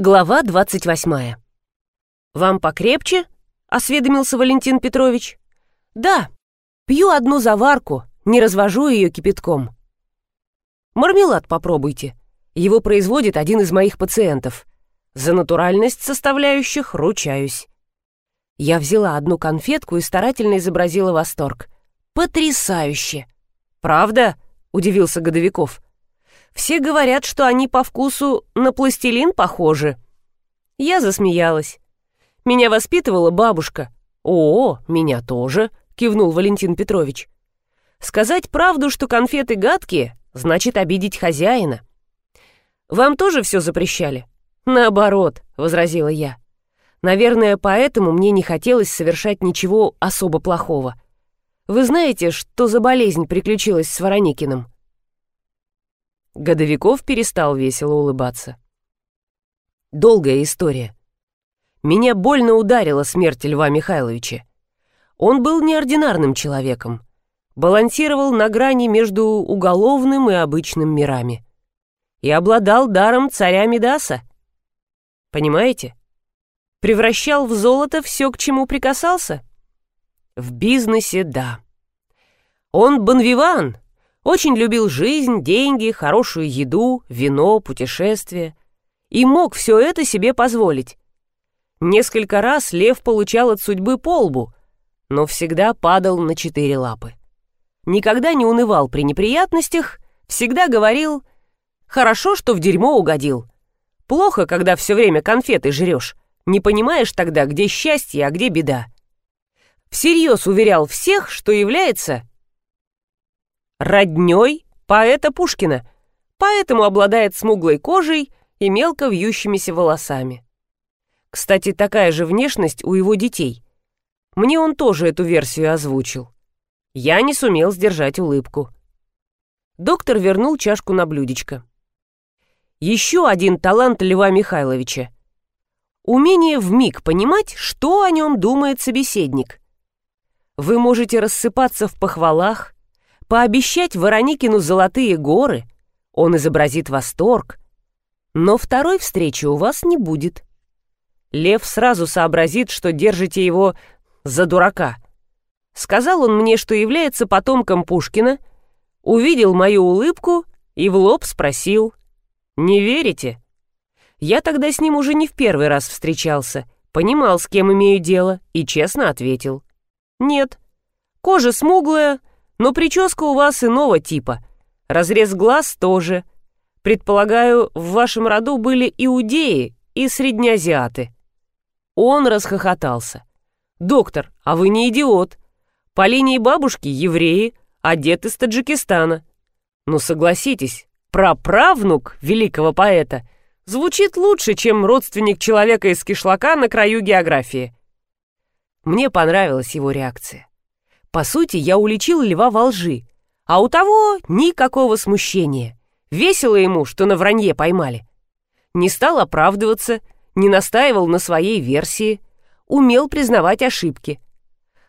Глава 28. «Вам покрепче?» — осведомился Валентин Петрович. «Да. Пью одну заварку, не развожу ее кипятком». «Мармелад попробуйте. Его производит один из моих пациентов. За натуральность составляющих ручаюсь». Я взяла одну конфетку и старательно изобразила восторг. «Потрясающе!» «Правда?» — удивился Годовиков. Все говорят, что они по вкусу на пластилин похожи. Я засмеялась. Меня воспитывала бабушка. «О, меня тоже», — кивнул Валентин Петрович. «Сказать правду, что конфеты гадкие, значит обидеть хозяина». «Вам тоже все запрещали?» «Наоборот», — возразила я. «Наверное, поэтому мне не хотелось совершать ничего особо плохого. Вы знаете, что за болезнь приключилась с Вороникиным?» Годовиков перестал весело улыбаться. Долгая история. Меня больно ударила смерть Льва Михайловича. Он был неординарным человеком, балансировал на грани между уголовным и обычным мирами и обладал даром царя Медаса. Понимаете? Превращал в золото все, к чему прикасался? В бизнесе — да. Он бонвиван, очень любил жизнь, деньги, хорошую еду, вино, путешествия. И мог все это себе позволить. Несколько раз лев получал от судьбы полбу, но всегда падал на четыре лапы. Никогда не унывал при неприятностях, всегда говорил «хорошо, что в дерьмо угодил». Плохо, когда все время конфеты жрешь, не понимаешь тогда, где счастье, а где беда. Всерьез уверял всех, что является роднёй поэта Пушкина, поэтому обладает смуглой кожей и мелко вьющимися волосами. Кстати, такая же внешность у его детей. Мне он тоже эту версию озвучил. Я не сумел сдержать улыбку. Доктор вернул чашку на блюдечко. Еще один талант Льва Михайловича. Умение вмиг понимать, что о нем думает собеседник. Вы можете рассыпаться в похвалах, пообещать Вороникину золотые горы, он изобразит восторг, но второй встречи у вас не будет. Лев сразу сообразит, что держите его за дурака. Сказал он мне, что является потомком Пушкина, увидел мою улыбку и в лоб спросил «Не верите?» Я тогда с ним уже не в первый раз встречался, понимал, с кем имею дело, и честно ответил «Нет». Кожа смуглая, но прическа у вас иного типа. Разрез глаз тоже. Предполагаю, в вашем роду были иудеи и среднеазиаты». Он расхохотался. «Доктор, а вы не идиот. По линии бабушки евреи, а дед из Таджикистана. Ну согласитесь, праправнук великого поэта звучит лучше, чем родственник человека из кишлака на краю географии». Мне понравилась его реакция. По сути, я уличил льва во лжи, а у того никакого смущения. Весело ему, что на вранье поймали. Не стал оправдываться, не настаивал на своей версии, умел признавать ошибки.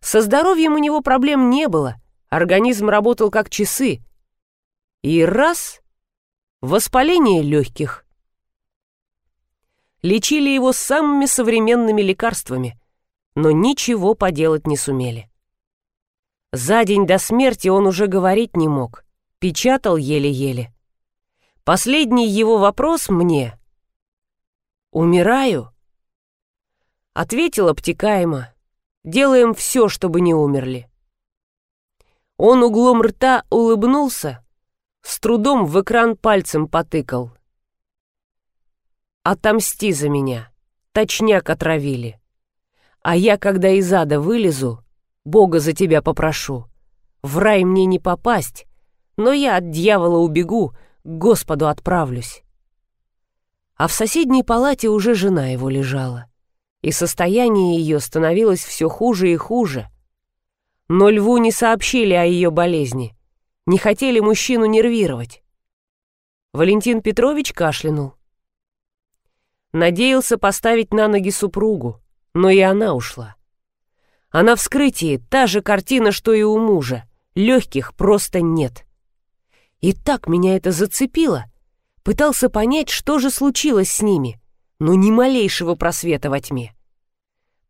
Со здоровьем у него проблем не было, организм работал как часы. И раз — воспаление легких. Лечили его самыми современными лекарствами, но ничего поделать не сумели. За день до смерти он уже говорить не мог, печатал еле-еле. Последний его вопрос мне. «Умираю?» Ответил обтекаемо. «Делаем все, чтобы не умерли». Он углом рта улыбнулся, с трудом в экран пальцем потыкал. «Отомсти за меня, точняк отравили. А я, когда из ада вылезу, Бога за тебя попрошу. В рай мне не попасть, но я от дьявола убегу, к Господу отправлюсь. А в соседней палате уже жена его лежала, и состояние ее становилось все хуже и хуже. Но льву не сообщили о ее болезни, не хотели мужчину нервировать. Валентин Петрович кашлянул. Надеялся поставить на ноги супругу, но и она ушла. А на вскрытии та же картина, что и у мужа. Легких просто нет. И так меня это зацепило. Пытался понять, что же случилось с ними. но ни малейшего просвета во тьме.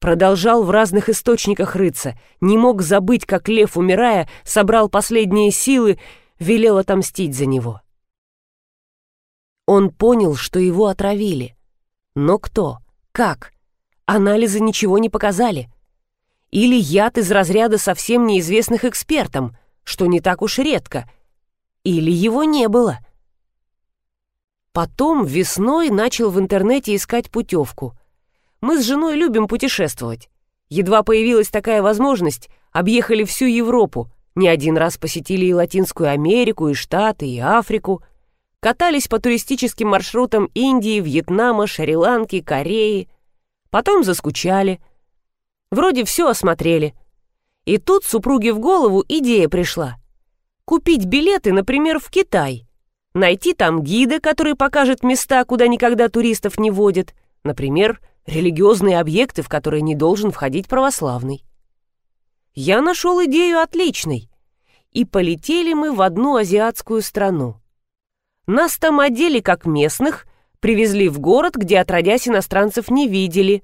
Продолжал в разных источниках рыться, не мог забыть, как лев, умирая, собрал последние силы, велел отомстить за него. Он понял, что его отравили. Но кто? Как? Анализы ничего не показали. Или яд из разряда совсем неизвестных экспертам, что не так уж редко. Или его не было. Потом весной начал в интернете искать путевку. Мы с женой любим путешествовать. Едва появилась такая возможность, объехали всю Европу, не один раз посетили и Латинскую Америку, и Штаты, и Африку. Катались по туристическим маршрутам Индии, Вьетнама, Шри-Ланки, Кореи. Потом заскучали. Вроде все осмотрели. И тут супруге в голову идея пришла. Купить билеты, например, в Китай. Найти там гида, который покажет места, куда никогда туристов не водят. Например, религиозные объекты, в которые не должен входить православный. Я нашел идею отличной. И полетели мы в одну азиатскую страну. Нас там одели как местных, привезли в город, где отродясь иностранцев не видели,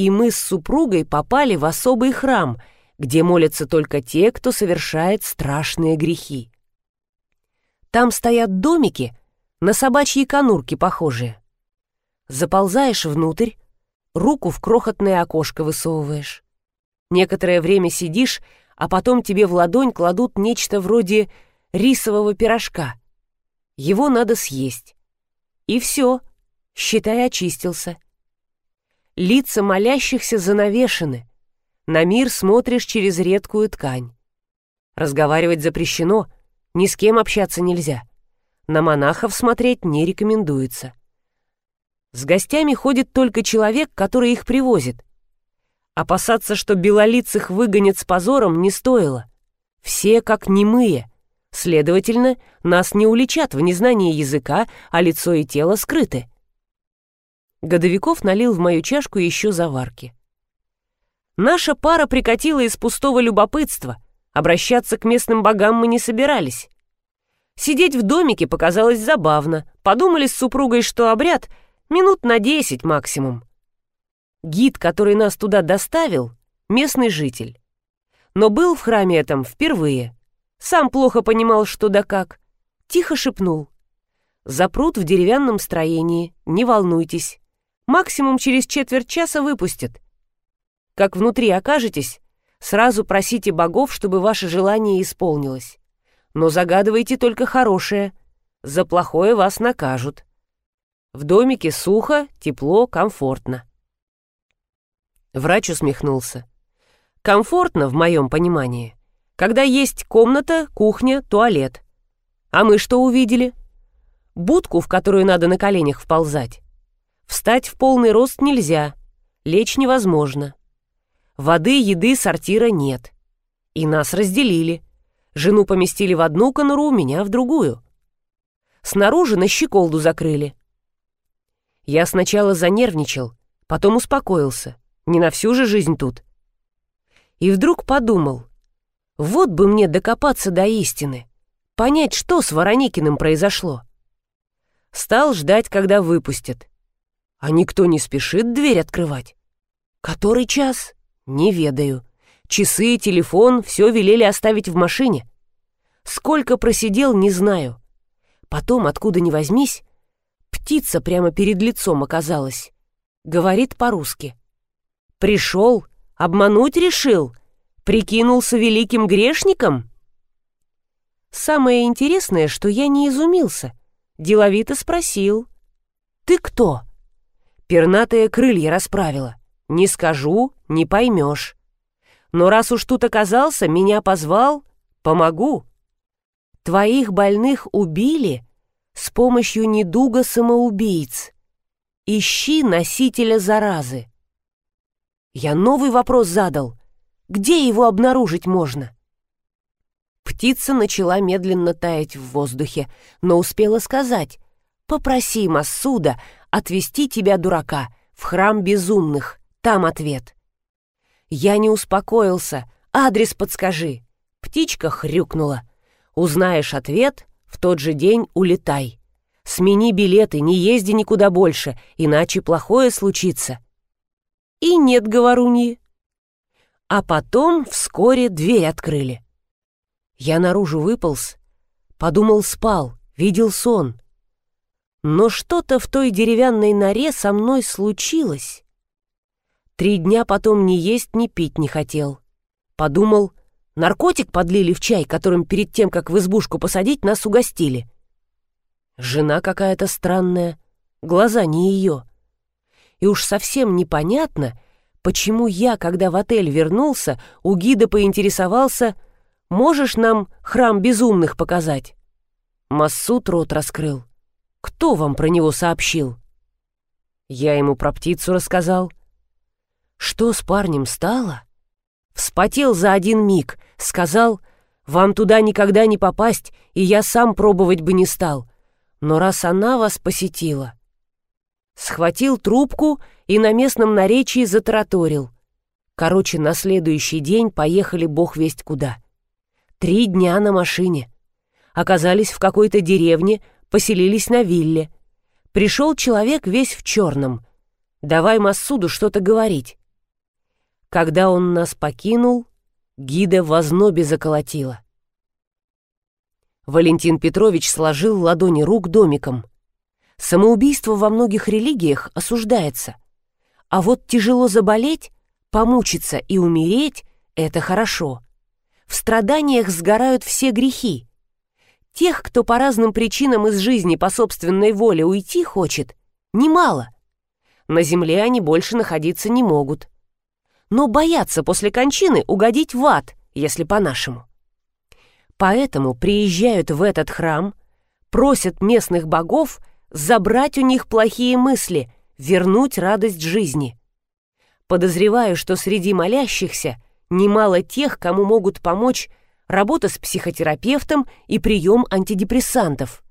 и мы с супругой попали в особый храм, где молятся только те, кто совершает страшные грехи. Там стоят домики, на собачьи конурки похожие. Заползаешь внутрь, руку в крохотное окошко высовываешь. Некоторое время сидишь, а потом тебе в ладонь кладут нечто вроде рисового пирожка. Его надо съесть. И все, считай, очистился. Лица молящихся занавешены. На мир смотришь через редкую ткань. Разговаривать запрещено, ни с кем общаться нельзя. На монахов смотреть не рекомендуется. С гостями ходит только человек, который их привозит. Опасаться, что белолицых выгонят с позором, не стоило. Все как немые. Следовательно, нас не уличат в незнании языка, а лицо и тело скрыты. Годовиков налил в мою чашку еще заварки. Наша пара прикатила из пустого любопытства. Обращаться к местным богам мы не собирались. Сидеть в домике показалось забавно. Подумали с супругой, что обряд минут на десять максимум. Гид, который нас туда доставил, местный житель. Но был в храме этом впервые. Сам плохо понимал, что да как. Тихо шепнул. Запрут в деревянном строении, не волнуйтесь. Максимум через четверть часа выпустят. Как внутри окажетесь, сразу просите богов, чтобы ваше желание исполнилось. Но загадывайте только хорошее. За плохое вас накажут. В домике сухо, тепло, комфортно. Врач усмехнулся. Комфортно, в моем понимании, когда есть комната, кухня, туалет. А мы что увидели? Будку, в которую надо на коленях вползать. Встать в полный рост нельзя, лечь невозможно. Воды, еды, сортира нет. И нас разделили. Жену поместили в одну конуру, меня в другую. Снаружи на щеколду закрыли. Я сначала занервничал, потом успокоился. Не на всю же жизнь тут. И вдруг подумал, вот бы мне докопаться до истины, понять, что с Вороникиным произошло. Стал ждать, когда выпустят. А никто не спешит дверь открывать. Который час? Не ведаю. Часы, телефон, все велели оставить в машине. Сколько просидел, не знаю. Потом, откуда ни возьмись, птица прямо перед лицом оказалась. Говорит по-русски. Пришел, обмануть решил, прикинулся великим грешником? Самое интересное, что я не изумился. Деловито спросил. «Ты кто?» Пернатые крылья расправила. «Не скажу, не поймешь. Но раз уж тут оказался, меня позвал, помогу. Твоих больных убили с помощью недуга самоубийц. Ищи носителя заразы. Я новый вопрос задал. Где его обнаружить можно? Птица начала медленно таять в воздухе, но успела сказать. «Попроси Массуда отвести тебя, дурака, в храм безумных. Там ответ». Я не успокоился. Адрес подскажи. Птичка хрюкнула. Узнаешь ответ, в тот же день улетай. Смени билеты, не езди никуда больше, иначе плохое случится. И нет говоруньи. А потом вскоре дверь открыли. Я наружу выполз, подумал, спал, видел сон. Но что-то в той деревянной норе со мной случилось. Три дня потом ни есть, ни пить не хотел. Подумал, наркотик подлили в чай, которым перед тем, как в избушку посадить, нас угостили. Жена какая-то странная, глаза не ее. И уж совсем непонятно, почему я, когда в отель вернулся, у гида поинтересовался, можешь нам храм безумных показать? Массут рот раскрыл. Кто вам про него сообщил? Я ему про птицу рассказал. Что с парнем стало? Вспотел за один миг, сказал, вам туда никогда не попасть, и я сам пробовать бы не стал. Но раз она вас посетила... Схватил трубку и на местном наречии затараторил. Короче, на следующий день поехали бог весть куда. Три дня на машине. Оказались в какой-то деревне, поселились на вилле. Пришел человек весь в черном. Давай Массуду что-то говорить. Когда он нас покинул, гида в ознобе заколотила. Валентин Петрович сложил ладони рук домиком. Самоубийство во многих религиях осуждается. А вот тяжело заболеть, помучиться и умереть — это хорошо. В страданиях сгорают все грехи. Тех, кто по разным причинам из жизни по собственной воле уйти хочет, немало. На земле они больше находиться не могут. Но боятся после кончины угодить в ад, если по-нашему. Поэтому приезжают в этот храм, просят местных богов забрать у них плохие мысли, вернуть радость жизни. Подозреваю, что среди молящихся немало тех, кому могут помочь работа с психотерапевтом и прием антидепрессантов.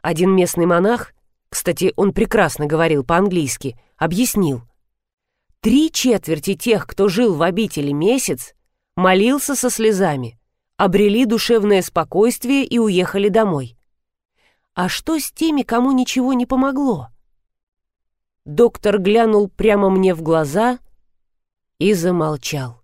Один местный монах, кстати, он прекрасно говорил по-английски, объяснил. Три четверти тех, кто жил в обители месяц, молился со слезами, обрели душевное спокойствие и уехали домой. А что с теми, кому ничего не помогло? Доктор глянул прямо мне в глаза и замолчал.